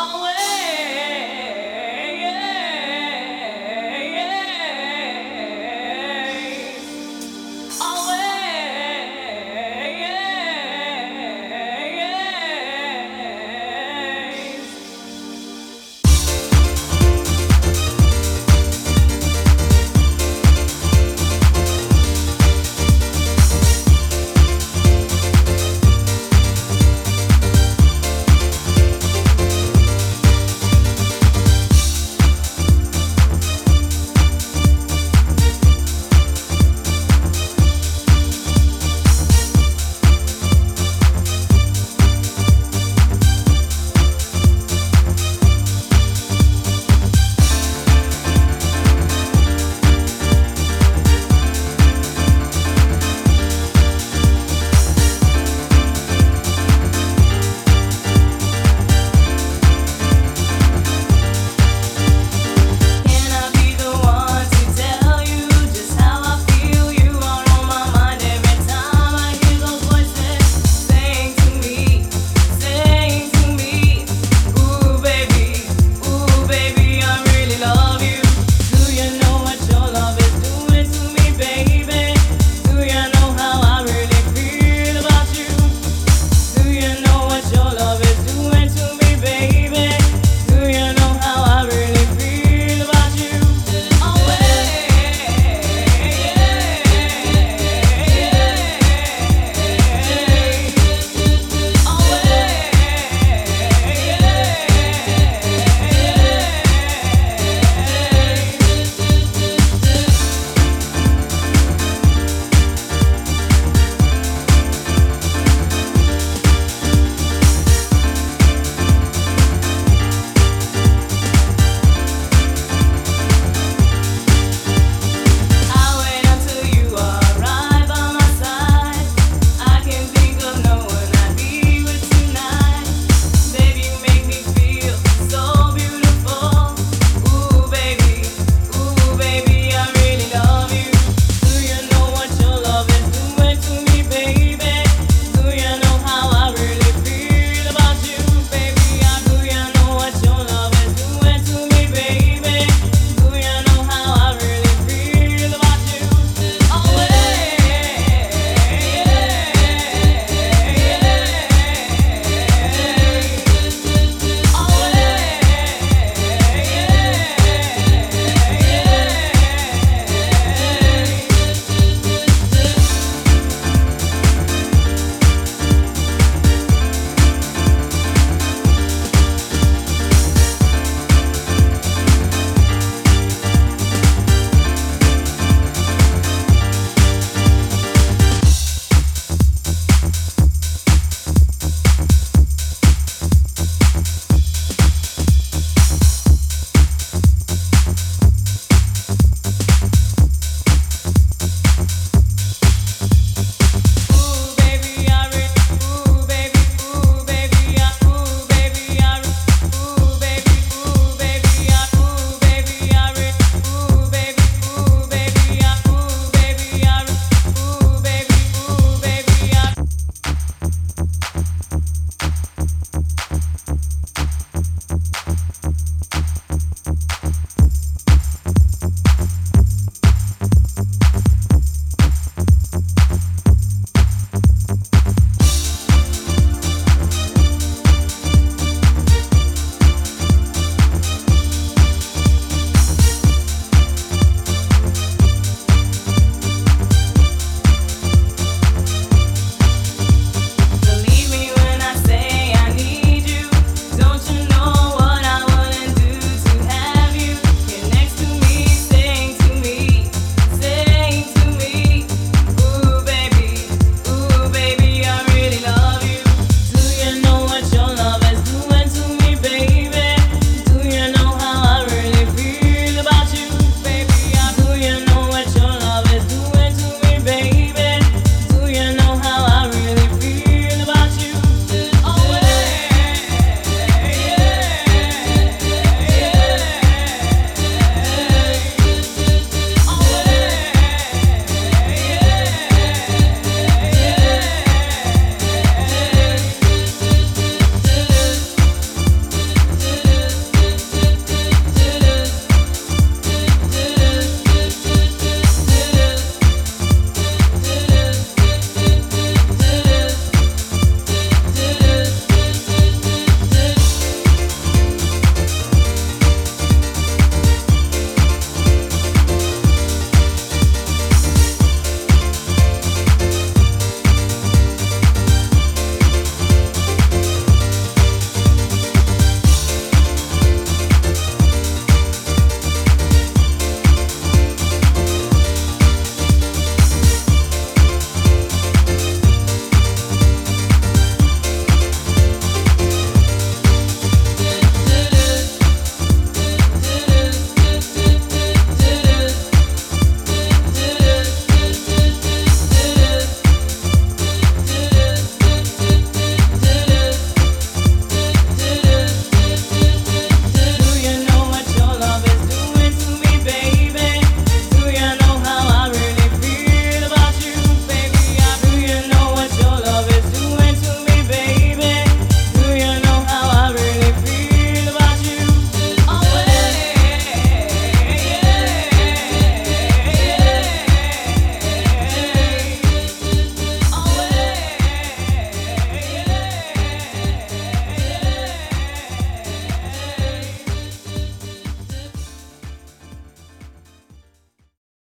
Always